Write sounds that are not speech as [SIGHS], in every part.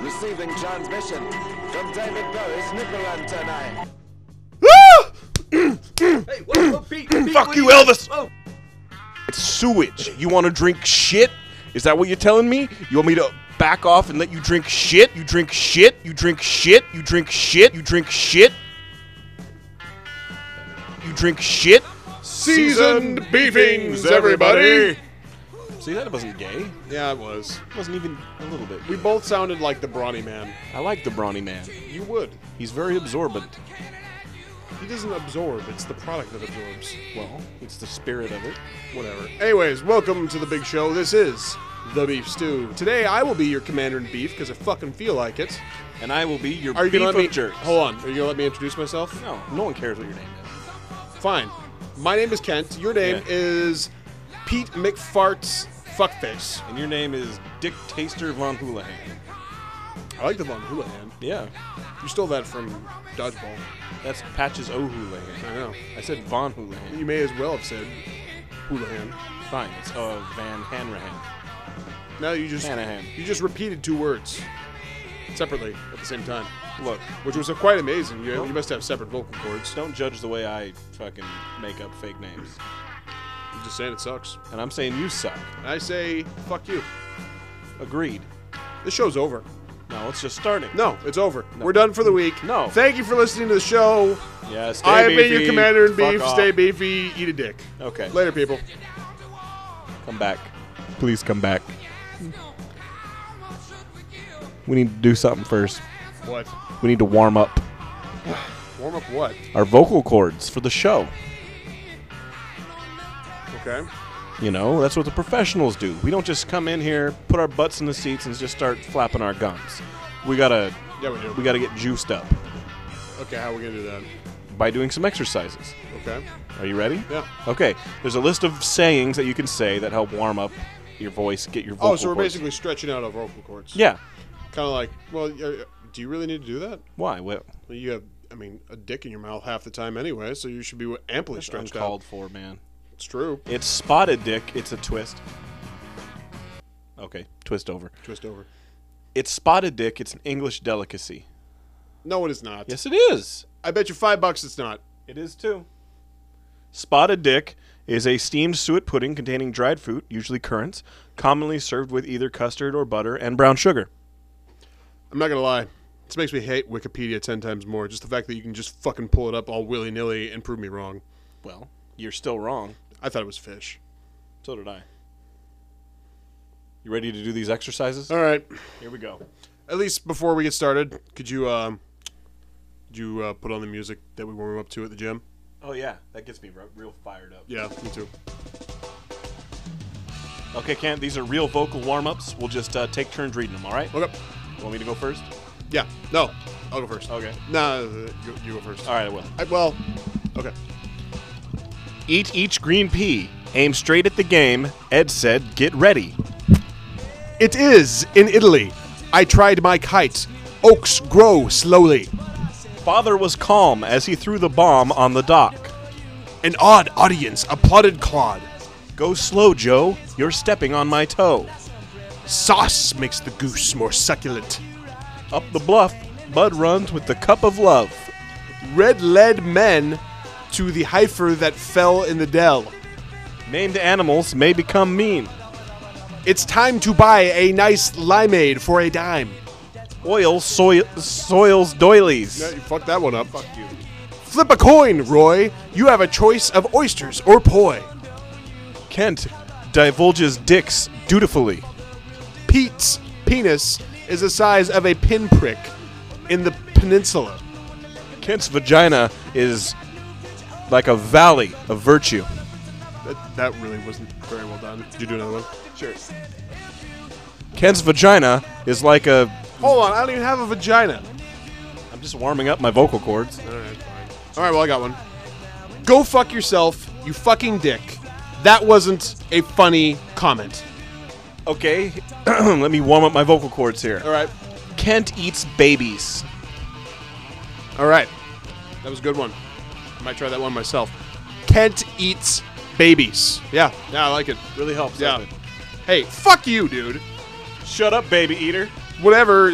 Receiving transmission from David Bowie's nipple antennae. [COUGHS] Hey, whoa, whoa, Pete, Pete, Fuck what you, Elvis. Whoa. It's sewage. You want to drink shit? Is that what you're telling me? You want me to back off and let you drink shit? You drink shit? You drink shit? You drink shit? You drink shit? You drink shit? Seasoned beefings, everybody. See, that wasn't gay. Yeah, it was. It wasn't even a little bit. We both sounded like the brawny man. I like the brawny man. You would. He's very absorbent. He doesn't absorb. It's the product that absorbs. Well, it's the spirit of it. Whatever. Anyways, welcome to the big show. This is the Beef Stew. Today I will be your commander in beef because I fucking feel like it. And I will be your Are you beef gonna let me? of jerks. Hold on. Are you gonna let me introduce myself? No, no one cares what your name is. Fine. My name is Kent. Your name Yeah. is Pete McFarts Fuckface. And your name is Dick Taster Von Houlihan. I like the Von Houlihan. Yeah, You stole that from Dodgeball. that's Patches O'Houlihan. I know. I said Von Houlihan. You may as well have said Houlihan. Fine, it's uh, Van Hanrahan. Now you just Hanahan. you just repeated two words separately at the same time, Look, which was uh, quite amazing. You, you must have separate vocal cords. don't judge the way I fucking make up fake names. I'm just saying it sucks. And I'm saying you suck. And I say fuck you. Agreed. This show's over. No, it's just starting. No, it's over. We're done for the week. No. Thank you for listening to the show. Yeah, I have been your commander in fuck beef. off. Stay beefy. Eat a dick. Okay. Later, people. Come back. Please come back. We need to do something first. What? We need to warm up Warm up what? our vocal cords for the show. Okay. You know, that's what the professionals do. We don't just come in here, put our butts in the seats, and just start flapping our gums. We gotta, Yeah, we do. we gotta get juiced up Okay, how are we gonna do that? by doing some exercises. Okay. Are you ready? Yeah. Okay. There's a list of sayings that you can say that help warm up your voice, get your vocal. Oh, so we're cords- basically stretching out our vocal cords. Yeah. Kind of like, well, uh, do you really need to do that? Why? Well, Well, you have, I mean, a dick in your mouth half the time anyway, so you should be amply stretched out. for, man. It's true. It's spotted dick. It's a twist. Okay, twist over. Twist over. It's spotted dick. It's an English delicacy. No, it is not. Yes, it is. I bet you five bucks it's not. It is too. Spotted dick is a steamed suet pudding containing dried fruit, usually currants, commonly served with either custard or butter and brown sugar. I'm not gonna lie. This makes me hate Wikipedia ten times more. Just the fact that you can just fucking pull it up all willy nilly and prove me wrong. Well, you're still wrong. I thought it was fish. So did I. You ready to do these exercises? All right. Here we go. At least before we get started, could you um, could you uh, put on the music that we warm up to at the gym? Oh yeah, that gets me re- real fired up. Yeah, me too. Okay, Kent, these are real vocal warm-ups. We'll just uh, take turns reading them. All right? Okay. You want me to go first? Yeah. No, I'll go first. Okay. Nah, uh, you, you go first. All right, I will. I, well, okay. Eat each green pea. Aim straight at the game. Ed said, "Get ready." It is in Italy. I tried my kite. Oaks grow slowly. Father was calm as he threw the bomb on the dock. An odd audience applauded Claude. Go slow, Joe. You're stepping on my toe. Sauce makes the goose more succulent. Up the bluff, Bud runs with the cup of love. Red led men to the heifer that fell in the dell. Named animals may become mean. It's time to buy a nice limeade for a dime. Oil soil, soils doilies. Yeah, you fucked that one up. Fuck you. Flip a coin, Roy. You have a choice of oysters or poi. Kent divulges dicks dutifully. Pete's penis is the size of a pinprick in the peninsula. Kent's vagina is like a valley of virtue. That, that really wasn't very well done. Did you do another one? Sure. Kent's vagina is like a. Hold on, I don't even have a vagina. I'm just warming up my vocal cords. All right, fine. All right, well, I got one. Go fuck yourself, you fucking dick. That wasn't a funny comment. Okay, [CLEARS THROAT] let me warm up my vocal cords here. All right. Kent eats babies. All right. That was a good one. I might try that one myself. Kent eats babies. Yeah, yeah, I like it. Really helps. Yeah. it? Hey, fuck you, dude. Shut up, baby eater. whatever.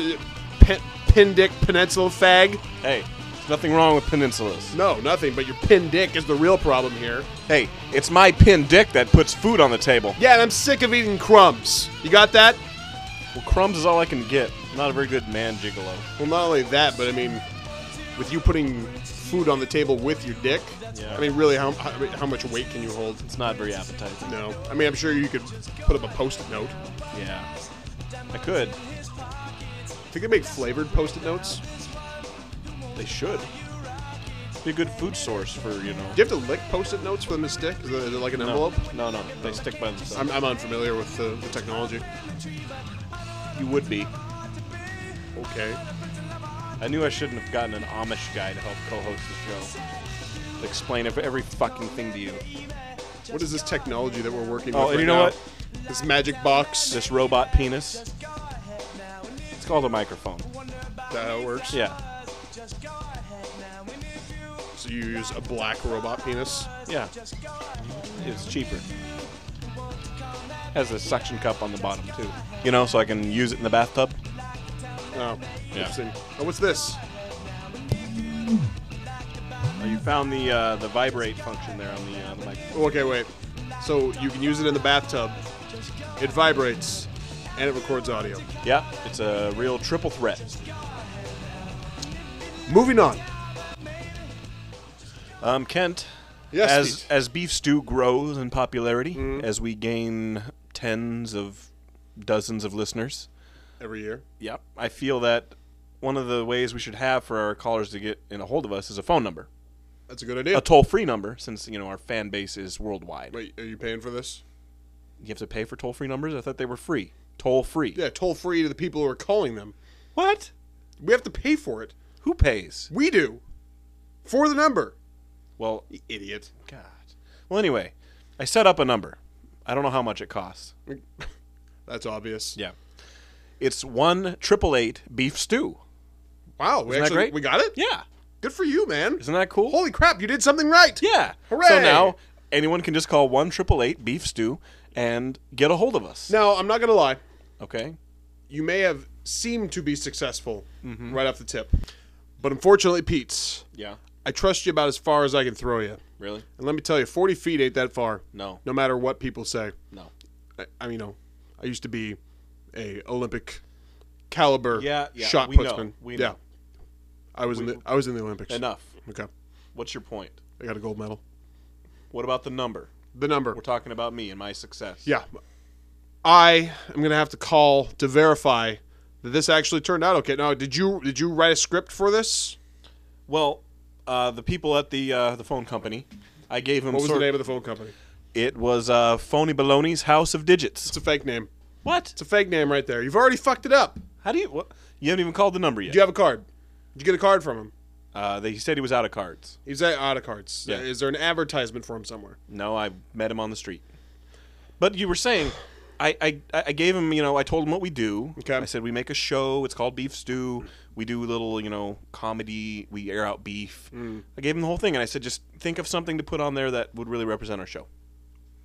Pin, pin dick peninsula fag. Hey, there's nothing wrong with peninsulas. No, nothing. But your pin dick is the real problem here. Hey, it's my pin dick that puts food on the table. Yeah, and I'm sick of eating crumbs. You got that? Well, crumbs is all I can get. I'm not a very good man gigolo. Well, not only that, but I mean, with you putting food on the table with your dick, Yeah. I mean, really, how, how how much weight can you hold? It's not very appetizing. No, I mean, I'm sure you could put up a post-it note. Yeah. I could. Think they make flavored post-it notes? They should. Be a good food source for, you know. Do you have to lick post-it notes for them to stick? Is it like an No. envelope? No, no. They stick by themselves. I'm, I'm unfamiliar with the, the technology. you would be. Okay. I knew I shouldn't have gotten an Amish guy to help co-host the show. To explain every fucking thing to you. What is this technology that we're working Oh, with and right you know now? what? This magic box. This robot penis. It's called a microphone. Is that how it works? Yeah. So you use a black robot penis. Yeah. It's cheaper. Has a suction cup on the bottom too. You know, so I can use it in the bathtub. Oh, Yeah. interesting. Oh, what's this? Oh, you found the uh, the vibrate function there on the, uh, the microphone. Okay, wait. So you can use it in the bathtub. It vibrates, and it records audio. Yeah, it's a real triple threat. Moving on. Um, Kent, Yes, as as beef stew grows in popularity, as we gain tens of dozens of listeners, Every year. yep, I feel that one of the ways we should have for our callers to get in a hold of us is a phone number, That's a good idea. a toll free number, since you know our fan base is worldwide. Wait, are you paying for this? You have to pay for toll free numbers. I thought they were free. Toll free. Yeah, toll free to the people who are calling them. What? We have to pay for it. Who pays? We do. For the number. Well, You idiot. God. Well, anyway, I set up a number. I don't know how much it costs. [LAUGHS] That's obvious. Yeah. It's one triple eight beef stew. Wow, we Isn't actually great? we got it? Yeah. Good for you, man. Isn't that cool? Holy crap, you did something right. Yeah. Hooray! So now anyone can just call one triple eight beef stew and get a hold of us. Now, I'm not going to lie. Okay. You may have seemed to be successful Mm-hmm. right off the tip. But unfortunately, Pete's, Yeah. I trust you about as far as I can throw you. Really? And let me tell you, 40 feet ain't that far. No. No matter what people say. No. I, I mean, you know, I used to be a Olympic caliber Yeah, yeah, shot we know, putsman. we yeah. know. I was in the I was in the Olympics. Enough. Okay. What's your point? I got a gold medal. What about the number? The number. We're talking about me and my success. Yeah. I am going to have to call to verify that this actually turned out okay. Now, did you did you write a script for this? Well, uh, the people at the uh, the phone company, I gave them What was the name of the phone company? It was uh, Phony Baloney's House of Digits. It's a fake name. What? It's a fake name right there. You've already fucked it up. How do you? What? You haven't even called the number yet. Do you have a card? Did you get a card from him? Uh, they, he said he was out of cards. He's out of cards. Yeah. Is there an advertisement for him somewhere? No, I met him on the street. But you were saying, I, I, I gave him, you know, I told him what we do. Okay. I said we make a show. It's called Beef Stew. We do a little, you know, comedy. We air out beef. Mm. I gave him the whole thing, and I said, just think of something to put on there that would really represent our show.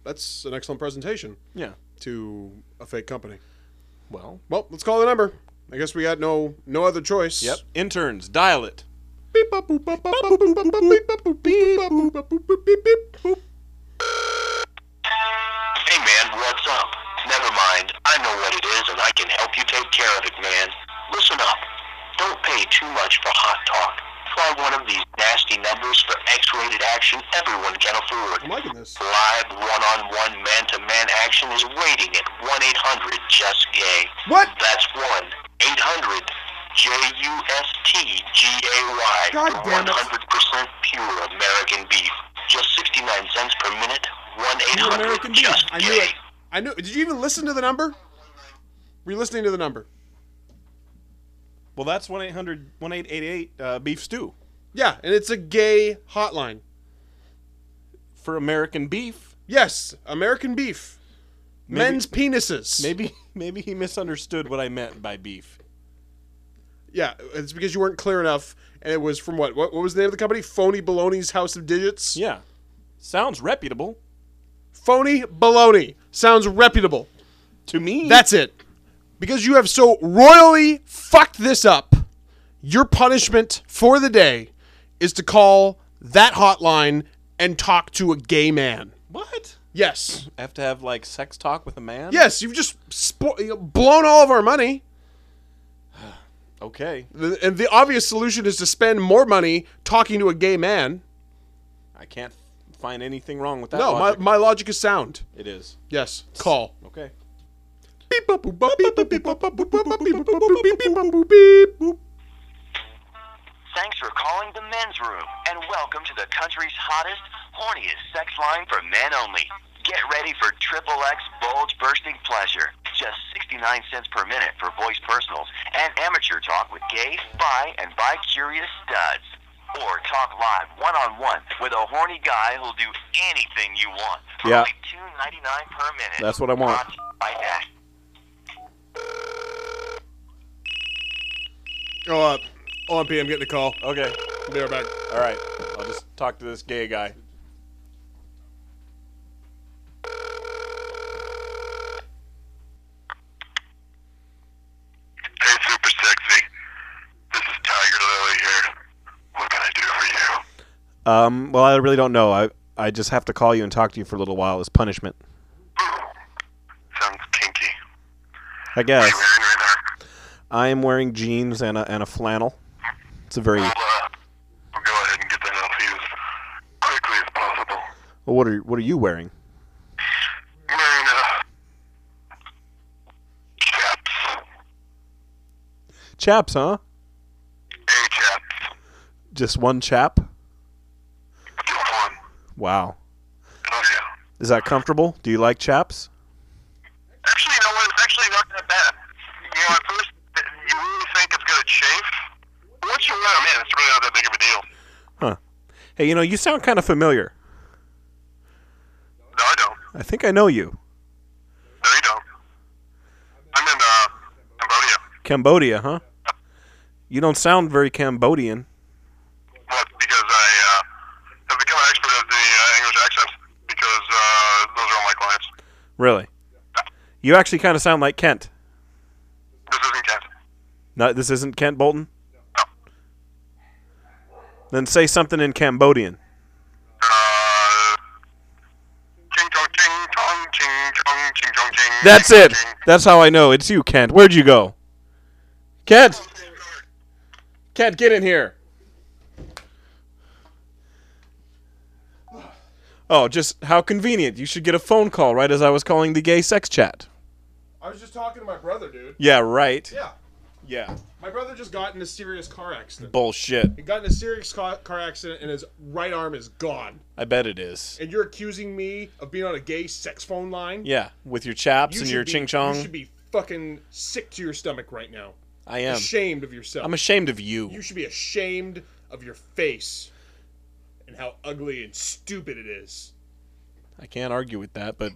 That's an excellent presentation Yeah. To a fake company. Well. Well, let's call the number. I guess we got no no other choice. Yep. Interns, dial it. Hey man, what's up? Never mind. I know what it is and I can help you take care of it, man. Listen up. Don't pay too much for hot talk. Try one of these nasty numbers for X-rated action everyone can afford. I'm liking this. Live one-on-one man-to-man action is waiting at 1-800-JUST-GAY. What? That's 1-800-J-U-S-T-G-A-Y. God damn it. 100% pure American beef. Just 69 cents per minute. 1-800-JUST-GAY. I knew it. I knew. it. Did you even listen to the number? Were you listening to the number? Well, that's 1 800 1888 uh, Beef Stew. Yeah, and it's a gay hotline. For American beef, Yes, American beef. Maybe- Men's penises. maybe [LAUGHS] maybe he misunderstood what I meant by beef. Yeah, it's because you weren't clear enough, and it was from what? What, what was the name of the company? Phony Baloney's House of Digits. Yeah. Sounds reputable Phony baloney sounds reputable. to me. That's it. Because you have so royally fucked this up, your punishment for the day is to call that hotline and talk to a gay man. What? Yes. I have to have like sex talk with a man? Yes, you've just spo- blown all of our money. [SIGHS] Okay. The- And the obvious solution is to spend more money talking to a gay man. I can't find anything wrong with that. No, logic. my, my logic is sound. it is. Yes. Call. Okay. Thanks for calling the men's room and welcome to the country's hottest, horniest sex line for men only. Get ready for triple X bulge bursting pleasure. Just 69 cents per minute for voice personals and amateur talk with gay, bi, and bi curious studs. Or talk live one on one with a horny guy who'll do anything you want for Yeah. only $2.99 per minute. That's what I want. Brought to you by Dash. Oh, uh, hold on, P. I'm getting a call. Okay. I'll be right back. All right. I'll just talk to this gay guy. Hey, super sexy. This is Tiger Lily here. What can I do for you? Um, well, I really don't know. I I just have to call you and talk to you for a little while as punishment. Sounds kinky. I guess. are you wearing right there? I am wearing jeans and a, and a flannel. It's a very We'll, uh, we'll go ahead and get that off you as quickly as possible. well, what are what are you wearing? I'm wearing, uh, chaps. Chaps, huh? Hey, chaps. Just one chap? Just one. Wow. Oh, yeah. Is that comfortable? Do you like chaps? Actually, you know what? It's actually not that bad. You know, at first, you really think it's going to chafe. Once them in, it's really not that big of a deal. Hey, you know, you sound kind of familiar. No, I don't. I think I know you. No, you don't. I'm in, uh, Cambodia. Cambodia, huh? You don't sound very Cambodian. What? Because I uh, have become an expert at the uh, English accents because uh, those are all my clients. Really? You actually kind of sound like Kent. This isn't Kent. No, this isn't Kent Bolton? Then say something in Cambodian. That's it. That's how I know. It's you, Kent. Where'd you go? Kent! Kent, get in here. Oh, just how convenient. You should get a phone call right as I was calling the gay sex chat. I was just talking to my brother, dude. Yeah, right. Yeah. Yeah. My brother just got in a serious car accident. Bullshit. He got in a serious car, car accident and his right arm is gone. I bet it is. And you're accusing me of being on a gay sex phone line? Yeah, with your chaps You and should your be- ching chong. You should be fucking sick to your stomach right now. I am. Ashamed of yourself. I'm ashamed of you. you should be ashamed of your face and how ugly and stupid it is. I can't argue with that, but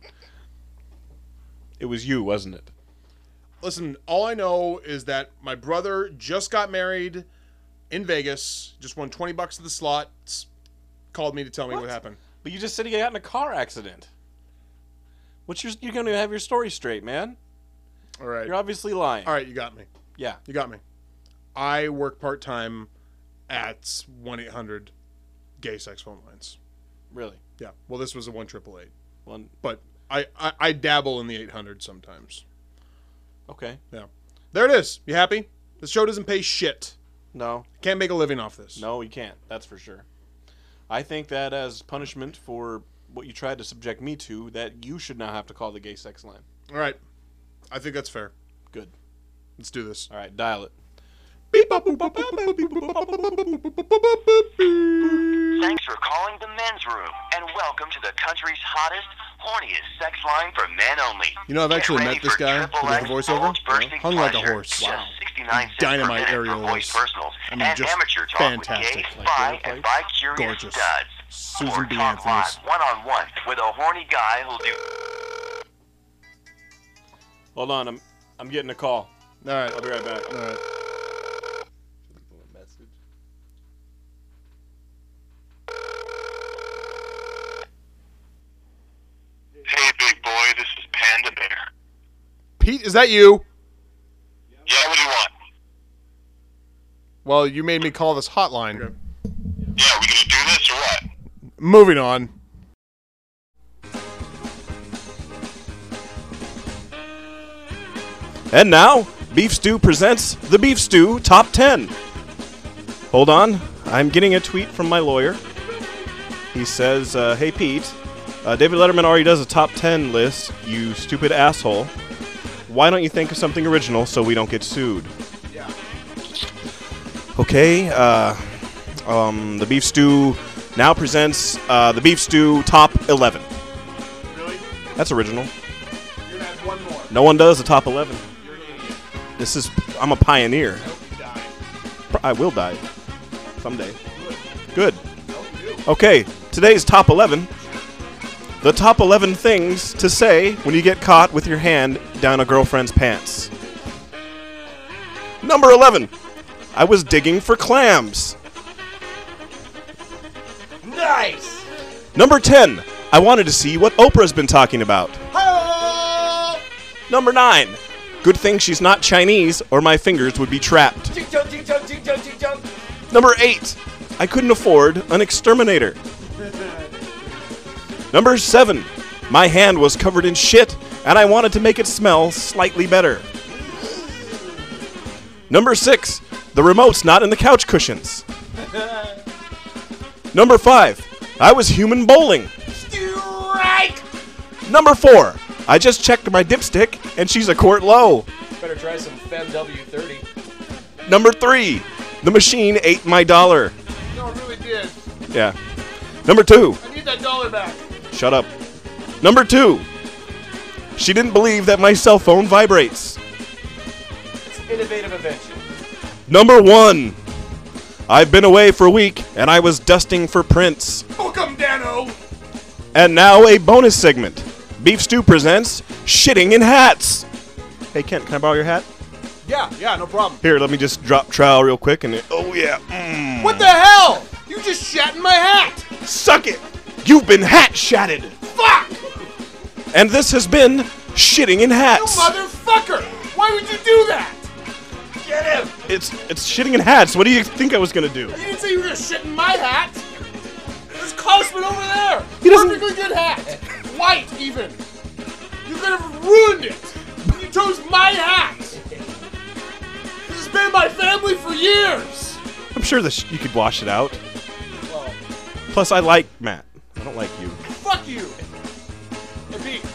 it was you, wasn't it? Listen, all I know is that my brother just got married in Vegas, just won 20 bucks at the slots, called me to tell me what, What? happened. But you just said he got in a car accident. What's your? You're going to have your story straight, man. All right. You're obviously lying. All right, you got me. Yeah. You got me. I work part time at 1 800 gay sex phone lines. Really. Yeah. Well, this was a 1 888. One. But I, I, I dabble in the 800 sometimes. Okay. Yeah. There it is. You happy? The show doesn't pay shit. No. Can't make a living off this. No, you can't. That's for sure. I think that as punishment for what you tried to subject me to, that you should now have to call the gay sex line. All right. I think that's fair. Good. Let's do this. All right, dial it. Thanks for calling the men's room and welcome to the country's hottest, horniest sex line for men only. You know, I've actually met this guy triple who does the voiceover. bulge bursting Hung like a pleasure. horse. Just Wow. 69 Dynamite per aerial voice personals I mean, and just amateur talk fantastic. with gay, Like bi, airplane. and bi curious Gorgeous. studs. Susan or B. Anthony's. one on one with a horny guy who'll do Hold on, I'm I'm getting a call. All right. I'll be right back. All right. Is that you? Yeah, what do you want? Well, you made me call this hotline. Okay. Yeah, we gonna do this or what? Moving on. And now, Beef Stew presents the Beef Stew Top 10. Hold on, I'm getting a tweet from my lawyer. He says, uh, Hey Pete, uh, David Letterman already does a top 10 list, you stupid asshole. Why don't you think of something original so we don't get sued? Yeah. Okay, uh, um, the Beef Stew now presents uh, the Beef Stew Top 11. Really? That's original. You're gonna have one more. No one does the top 11. You're an idiot. This is, I'm a pioneer. I, Hope you die. I will die someday. Good. Okay, today's top 11. The top 11 things to say when you get caught with your hand down a girlfriend's pants. Number 11. I was digging for clams. Nice! Number 10. I wanted to see what Oprah's been talking about. Number 9. Good thing she's not Chinese or my fingers would be trapped. Number eight, I couldn't afford an exterminator. Number seven, my hand was covered in shit and I wanted to make it smell slightly better. Number six, the remote's not in the couch cushions. [LAUGHS] Number five, I was human bowling. Strike! Number four, I just checked my dipstick and she's a quart low. Better try some Fem W30. Number three, the machine ate my dollar. No, it really did. Yeah. Number two, I need that dollar back. Shut up. Number two. She didn't believe that my cell phone vibrates. It's an innovative invention. Number one. I've been away for a week and I was dusting for prints. Hook 'em, Danno. And now a bonus segment. Beef Stew presents Shitting in Hats. Hey Kent, can I borrow your hat? Yeah, yeah, no problem. Here, let me just drop trowel real quick and oh yeah. Mm. What the hell? You just shat in my hat. Suck it. You've been hat shatted. Fuck! And this has been Shitting in hats. You motherfucker! Why would you do that? Get him! It's it's shitting in hats. What do you think I was gonna do? You didn't say you were gonna shit in my hat. There's Cosman over there. He doesn't- Perfectly good hat. White, even. You could have ruined it. You chose my hat. This has been my family for years. I'm sure that you could wash it out. Plus, I like Matt. I don't like you. Fuck you. Hey, Pete,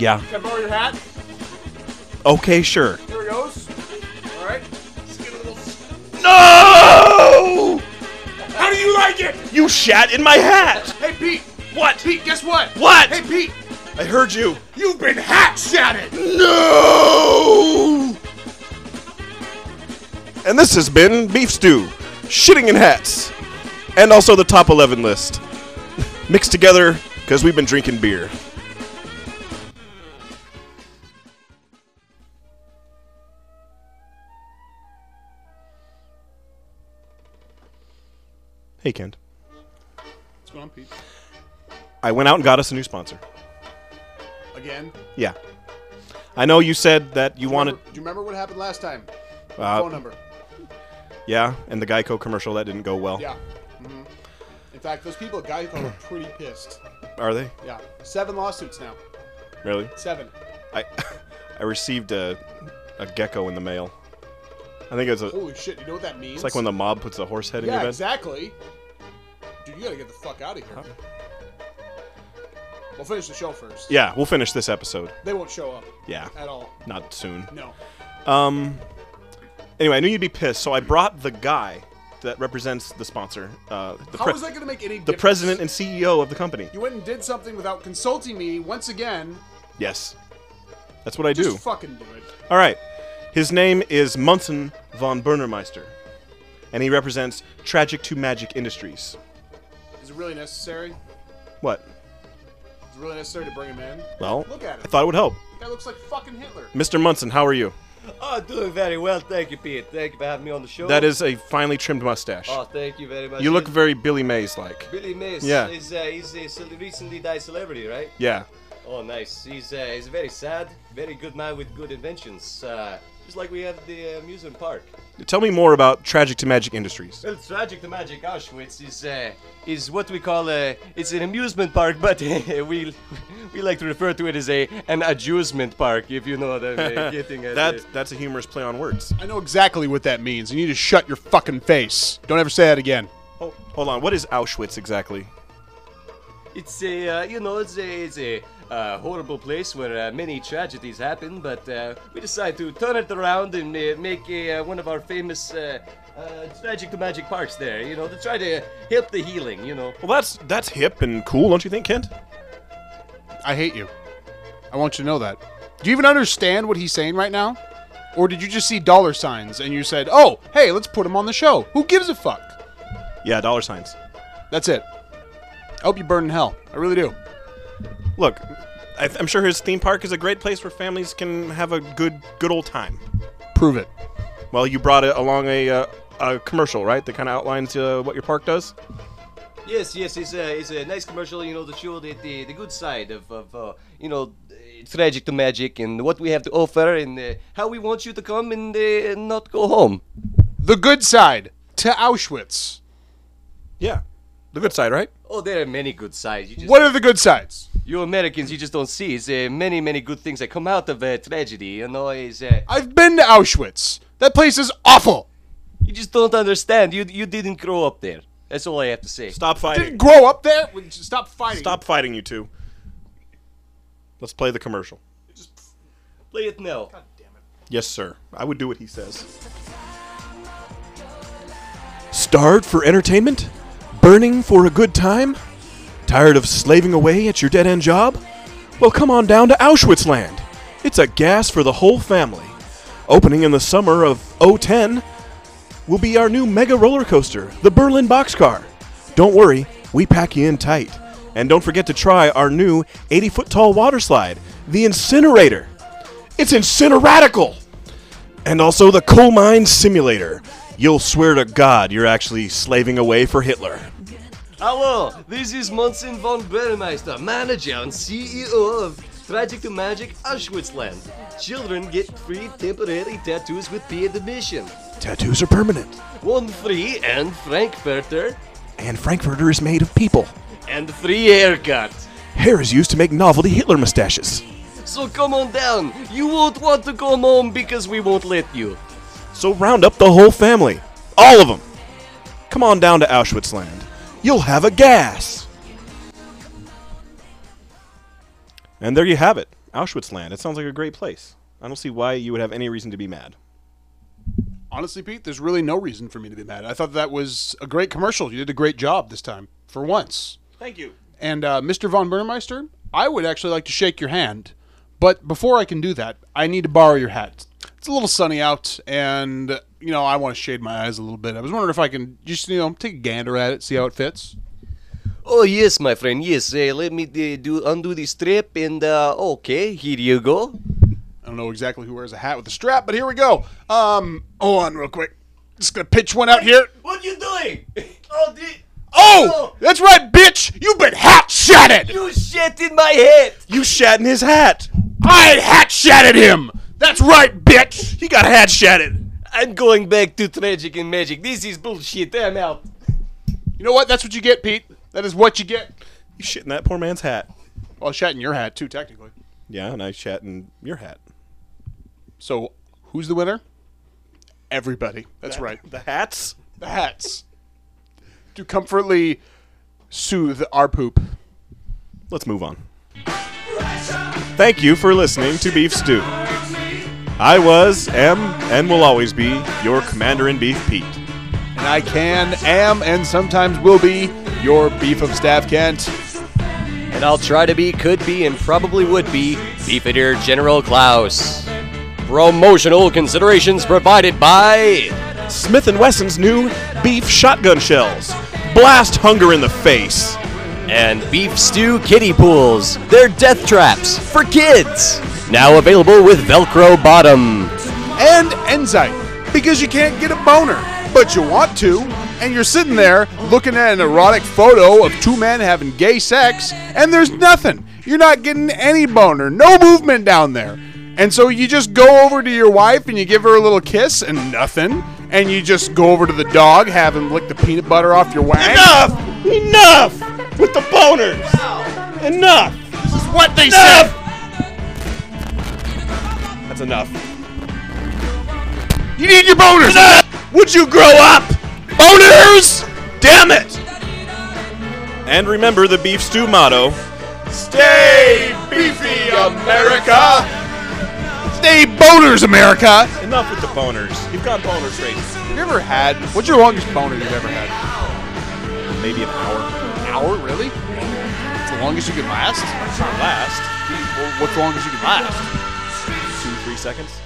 Yeah. can I borrow your hat? Okay, sure. Here it goes. All right. Just get a little. No! How do you like it? You shat in my hat. Hey, Pete. What? Pete, guess what? What? Hey, Pete. I heard you. You've been hat shatted. No! And this has been Beef Stew, Shitting in Hats, and also the top 11 list. Mixed together because we've been drinking beer. Hey, Kent. What's going on, Pete? I went out and got us a new sponsor. Again? Yeah. I know you said that you wanted. Do you remember what happened last time? Uh, Phone number. Yeah, and the Geico commercial that didn't go well. Yeah. In fact, those people at Geico are pretty pissed. Are they? Yeah. Seven lawsuits now. Really? Seven. I [LAUGHS] I received a a gecko in the mail. I think it's a Holy shit! You know what that means? it's like when the mob puts a horse head in yeah, your bed. exactly. Dude, you gotta get the fuck out of here. We'll finish the show first. Yeah, we'll finish this episode. They won't show up Yeah, at all. not soon. No. Um. Anyway, I knew you'd be pissed, so I brought the guy that represents the sponsor, uh, the, How is that gonna make any the difference? president and CEO of the company. You went and did something without consulting me once again. Yes, that's what I Just do. fucking do it. All right. His name is Munson von Bernermeister, and he represents Tragic to Magic Industries. Is it really necessary? What? Is it really necessary to bring him in? Well, Look at him. I thought it would help. That looks like fucking Hitler. Mr. Munson, how are you? Oh, doing very well. Thank you, Pete. Thank you for having me on the show. That is a finely trimmed mustache. Oh, thank you very much. You look very Billy Mays like. Billy Mays. Yeah. He's, uh, he's a recently died celebrity, right? Yeah. Oh, nice. He's uh, he's a very sad, very good man with good inventions. Uh, just like we have at the uh, amusement park. Tell me more about Tragic to Magic Industries. Well, Tragic to Magic Auschwitz is uh, is what we call a it's an amusement park, [LAUGHS] but we we like to refer to it as a an amusement park, if you know what I'm uh, [LAUGHS] getting at. That uh, that's a humorous play on words. I know exactly what that means. You need to shut your fucking face. Don't ever say that again. Oh, hold on. What is Auschwitz exactly? It's a, uh, you know, it's a, it's a uh, horrible place where uh, many tragedies happen, but uh, we decided to turn it around and uh, make a, uh, one of our famous uh, uh, tragic to magic parks there, you know, to try to help the healing, you know. Well, that's that's hip and cool, don't you think, Kent? I hate you. I want you to know that. Do you even understand what he's saying right now? Or did you just see dollar signs and you said, oh, hey, let's put him on the show? Who gives a fuck? Yeah, dollar signs. That's it. I hope you burn in hell. I really do. Look, I th- I'm sure his theme park is a great place where families can have a good good old time. Prove it. Well, you brought it along a uh, a commercial, right? That kind of outlines uh, what your park does. Yes, yes, it's a, it's a nice commercial, you know, to show the, the, the good side of, of uh, you know, tragic to magic and what we have to offer and uh, how we want you to come and uh, not go home. The good side to Auschwitz. Yeah, the good side, right? Oh, there are many good sides. You just, What are the good sides? You Americans, you just don't see. It's uh, many, many good things that come out of uh, tragedy. You know, it's, uh, I've been to Auschwitz. That place is awful. you just don't understand. You you didn't grow up there. That's all I have to say. Stop fighting. Didn't fighting. grow up there. Stop fighting. Stop fighting, you two. Let's play the commercial. Play it now. God damn it. Yes, sir. I would do what he says. Starved for entertainment? Burning for a good time? Tired of slaving away at your dead end job? Well, come on down to Auschwitz Land. It's a gas for the whole family. Opening in the summer of 010 will be our new mega roller coaster, the Berlin Boxcar. Don't worry, we pack you in tight. And don't forget to try our new 80 foot tall water slide, the Incinerator. It's Incineratical! And also the Coal Mine Simulator. You'll swear to God you're actually slaving away for Hitler. Hello, this is Monson von Burmeister, manager and CEO of Tragic to Magic Auschwitzland. Children get free temporary tattoos with paid admission. Tattoos are permanent, One free and Frankfurter and Frankfurter is made of people. and free haircut. Hair is used to make novelty Hitler mustaches. So come on down. You won't want to come home because we won't let you. So round up the whole family. All of them. Come on down to Auschwitz Land. You'll have a gas. And there you have it. Auschwitz Land. It sounds like a great place. I don't see why you would have any reason to be mad. Honestly, Pete, there's really no reason for me to be mad. I thought that was a great commercial. You did a great job this time, for once. Thank you. And uh, Mr. Von Burmeister, I would actually like to shake your hand. But before I can do that, I need to borrow your hat. It's a little sunny out, and, you know, I want to shade my eyes a little bit. I was wondering if I can just, you know, take a gander at it, see how it fits. Oh yes, my friend. Yes. Uh, let me uh, do undo the strip and uh, okay, here you go. I don't know exactly who wears a hat with a strap, but here we go. Um, hold on real quick. Just gonna pitch one out here. What are you doing? [LAUGHS] oh, the, Oh, that's right, bitch. You've been hat shatted. you shit in my head. You shat in his hat. I hat shatted him. That's right, bitch. He got hat shatted. I'm going back to tragic and magic. This is bullshit. I'm out. You know what? That's what you get, Pete. That is what you get. You shit in that poor man's hat. Well, I shat in your hat too, technically. Yeah, and I shat in your hat. So, who's the winner? Everybody. That's right. The hats? The hats. To comfortably soothe our poop. Let's move on. Thank you for listening to Beef Stew. I was, am, and will always be your Commander in Beef Pete. And I can, am, and sometimes will be your beef of staff, Kent. And I'll try to be, could be, and probably would be Beefeater General Klaus. Promotional considerations provided by Smith & Wesson's new beef shotgun shells. Blast hunger in the face. and Beef Stew Kiddie Pools. They're death traps for kids. Now available with Velcro bottom. and Enzyte because you can't get a boner, but you want to, and you're sitting there looking at an erotic photo of two men having gay sex, and there's nothing. You're not getting any boner, no movement down there. And so you just go over to your wife and you give her a little kiss and nothing. and you just go over to the dog, have him lick the peanut butter off your wang. Enough! Enough! With the boners! Enough! This is what they Enough! said. That's enough. You need your boners. Would you grow up? Boners! Damn it! And remember the beef stew motto Stay beefy, America! Stay boners, America. Enough with the boners. You've got boner crazy. Have you ever had? What's your longest boner you've ever had? Maybe an hour. An hour, really? It's the longest you can last. Last. Well, what's the longest you can last? Two, three seconds.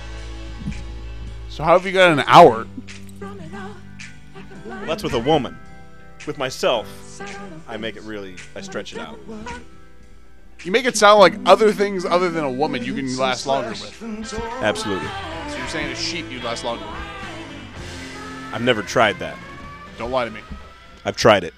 So how have you got an hour? Well, that's with a woman. With myself, I make it really, I stretch it out. You make it sound like other things other than a woman you can last longer with. Absolutely. So you're saying a sheep you'd last longer with. I've never tried that. Don't lie to me. I've tried it.